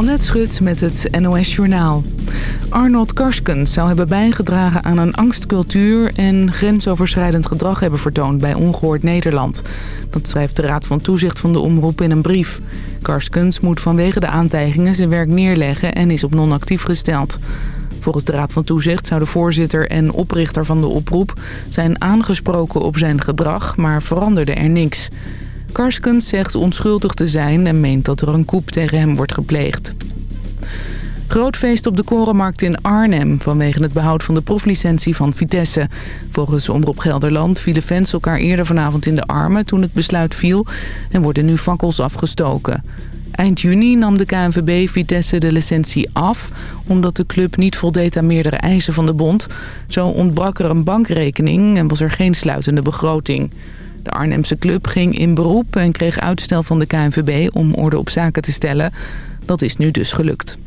Annette Schut met het NOS Journaal. Arnold Karskens zou hebben bijgedragen aan een angstcultuur... en grensoverschrijdend gedrag hebben vertoond bij Ongehoord Nederland. Dat schrijft de Raad van Toezicht van de Omroep in een brief. Karskens moet vanwege de aantijgingen zijn werk neerleggen... en is op non-actief gesteld. Volgens de Raad van Toezicht zou de voorzitter en oprichter van de oproep... zijn aangesproken op zijn gedrag, maar veranderde er niks... Karskens zegt onschuldig te zijn en meent dat er een koep tegen hem wordt gepleegd. Groot feest op de Korenmarkt in Arnhem vanwege het behoud van de proflicentie van Vitesse. Volgens Omroep Gelderland vielen fans elkaar eerder vanavond in de armen toen het besluit viel en worden nu fakkels afgestoken. Eind juni nam de KNVB Vitesse de licentie af... omdat de club niet voldeed aan meerdere eisen van de bond. Zo ontbrak er een bankrekening en was er geen sluitende begroting. De Arnhemse club ging in beroep en kreeg uitstel van de KNVB om orde op zaken te stellen. Dat is nu dus gelukt.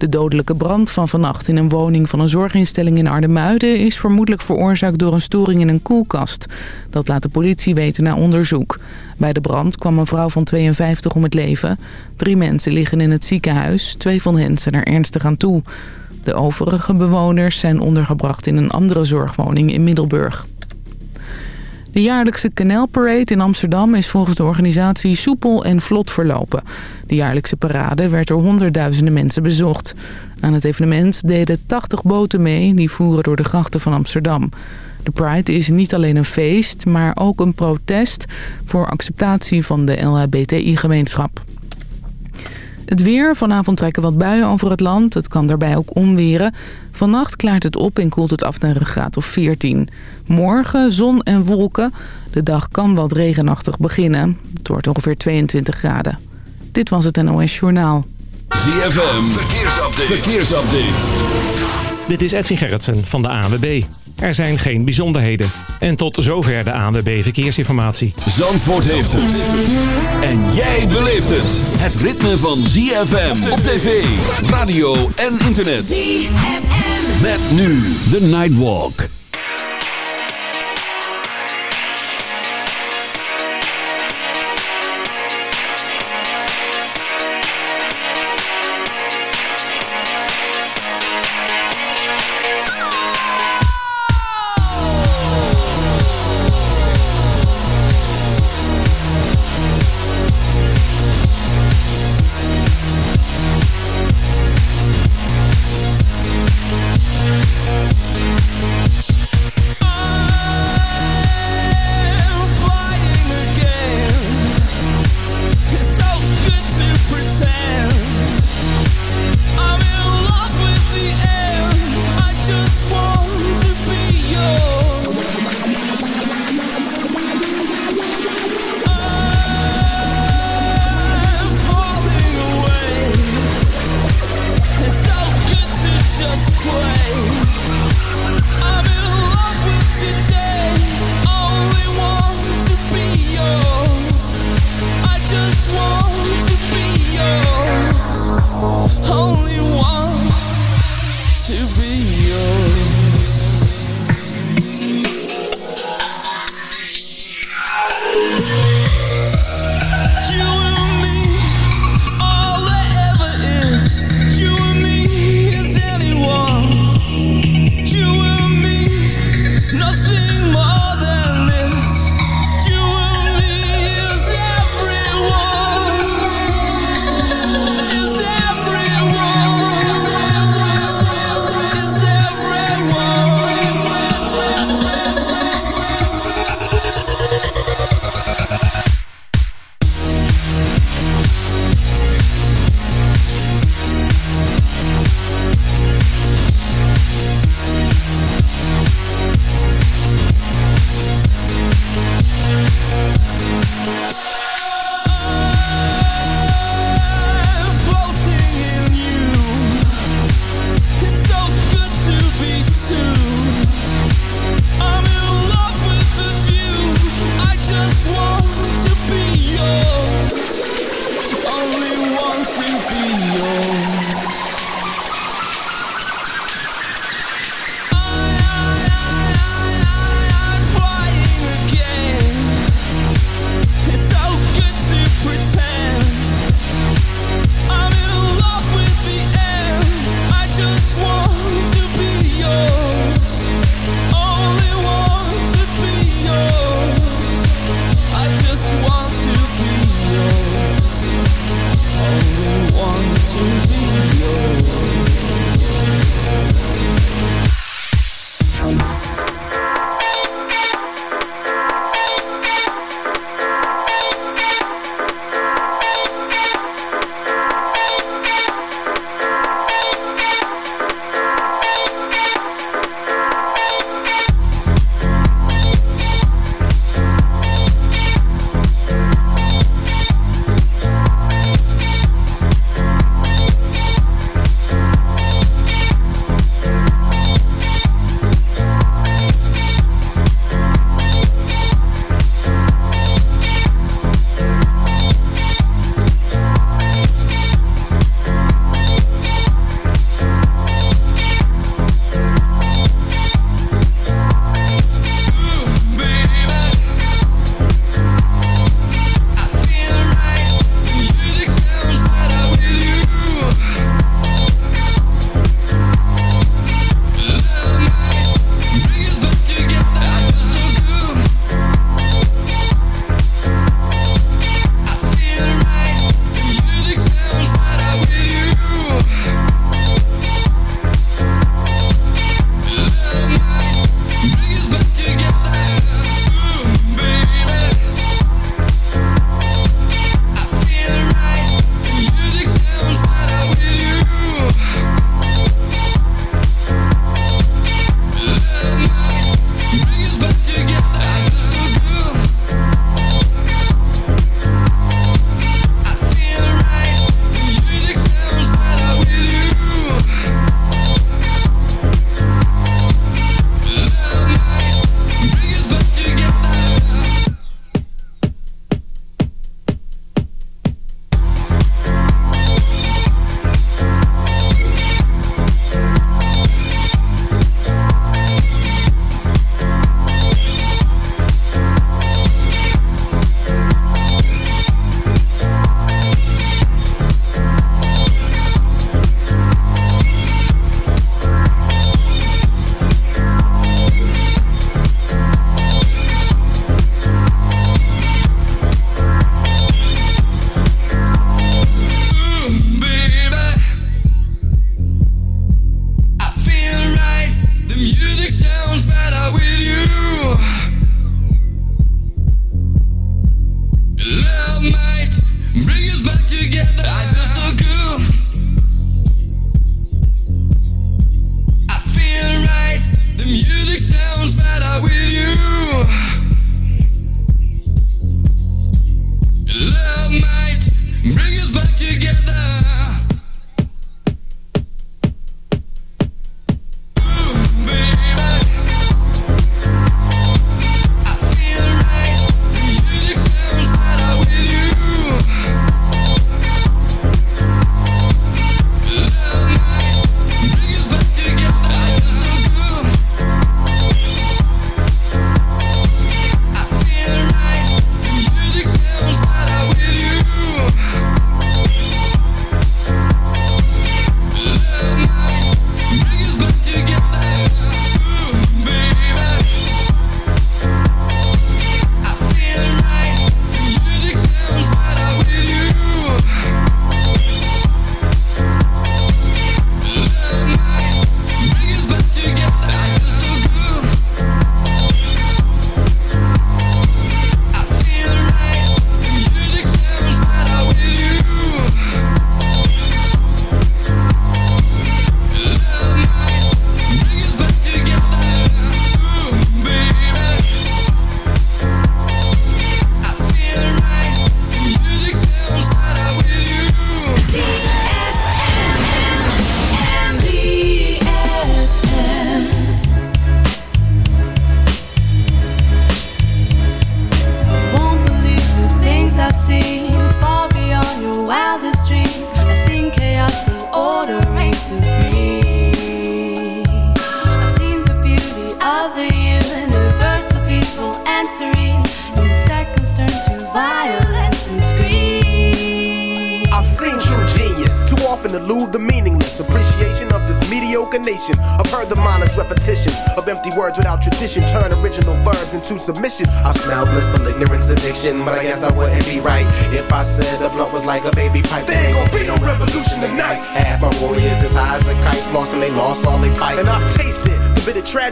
De dodelijke brand van vannacht in een woning van een zorginstelling in Ardemuiden... is vermoedelijk veroorzaakt door een storing in een koelkast. Dat laat de politie weten na onderzoek. Bij de brand kwam een vrouw van 52 om het leven. Drie mensen liggen in het ziekenhuis. Twee van hen zijn er ernstig aan toe. De overige bewoners zijn ondergebracht in een andere zorgwoning in Middelburg. De jaarlijkse Parade in Amsterdam is volgens de organisatie soepel en vlot verlopen. De jaarlijkse parade werd door honderdduizenden mensen bezocht. Aan het evenement deden 80 boten mee die voeren door de grachten van Amsterdam. De Pride is niet alleen een feest, maar ook een protest voor acceptatie van de LHBTI-gemeenschap. Het weer. Vanavond trekken wat buien over het land. Het kan daarbij ook onweren. Vannacht klaart het op en koelt het af naar een graad of 14. Morgen zon en wolken. De dag kan wat regenachtig beginnen. Het wordt ongeveer 22 graden. Dit was het NOS Journaal. ZFM. Verkeersupdate. Verkeersupdate. Dit is Edwin Gerritsen van de ANWB. Er zijn geen bijzonderheden. En tot zover de ANWB Verkeersinformatie. Zandvoort heeft het. En jij beleeft het. Het ritme van ZFM op tv, radio en internet. ZFM. Met nu de Nightwalk.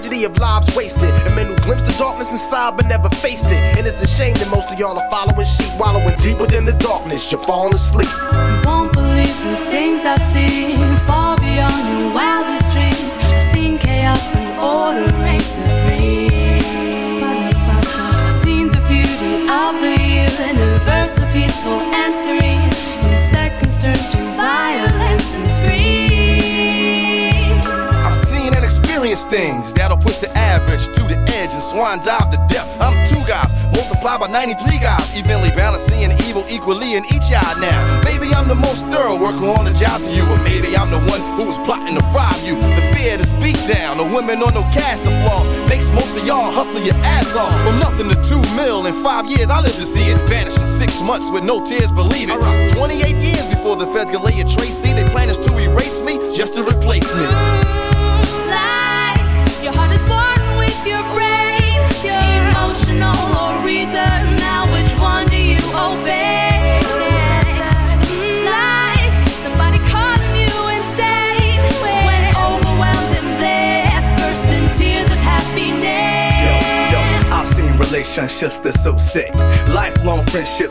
Tragedy of lives wasted. And men who glimpsed the darkness inside but never faced it. And it's a shame that most of y'all are following sheep, wallowing deep within the darkness. You're falling asleep. Dive to. I'm two guys, multiplied by 93 guys, evenly balancing evil equally in each eye now. Maybe I'm the most thorough worker on the job to you, or maybe I'm the one who was plotting to rob you. The fear, this speak down, the women on no cash, the flaws makes most of y'all hustle your ass off. From nothing to two mil in five years, I live to see it vanish in six months with no tears, believe it. 28 years before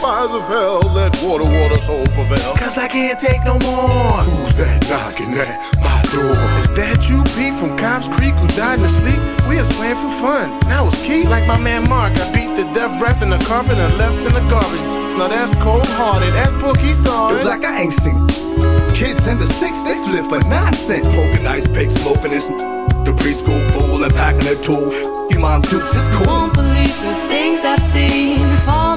fires of hell. Let water, water, soul prevail. Cause I can't take no more. Who's that knocking at my door? Is that you, Pete, from Cobb's Creek, who died in his sleep? We was playing for fun. Now it's Keith. Like my man Mark, I beat the death rap in the carpet and left in the garbage. Now that's cold hearted. That's Pookie sorry. It's like I ain't seen kids in the six, they flip for nonsense. Poking ice pick, smoking this. The preschool fool and packing a tool. Your mom dukes is cool. Won't believe the things I've seen, far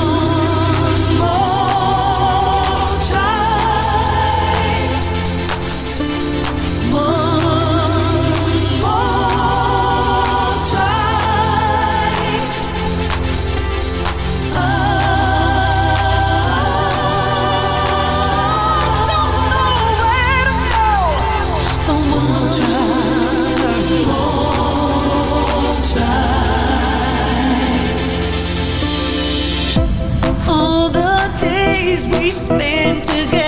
we spend together.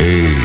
Hey.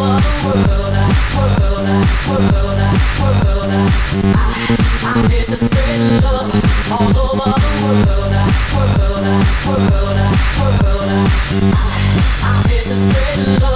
I'm here the spread love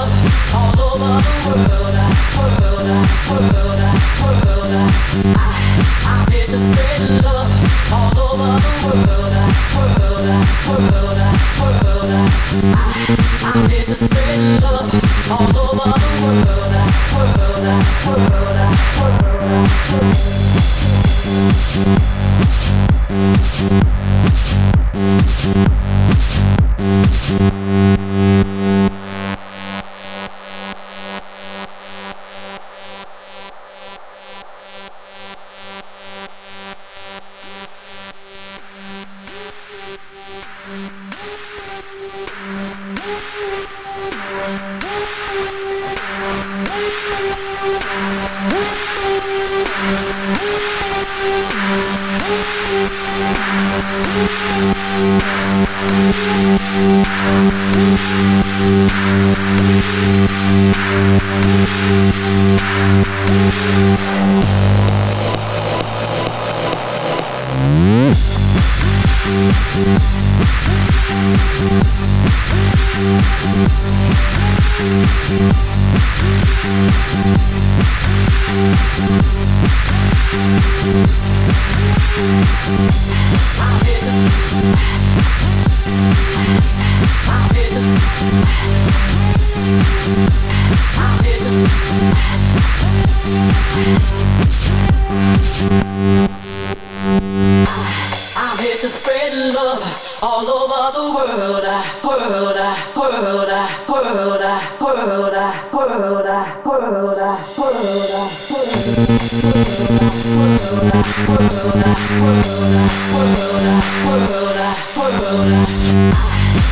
to spread love all over the world. World, world, world, world, world, world, world, world, world, world, world.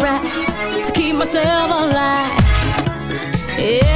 try to keep myself alive. Yeah.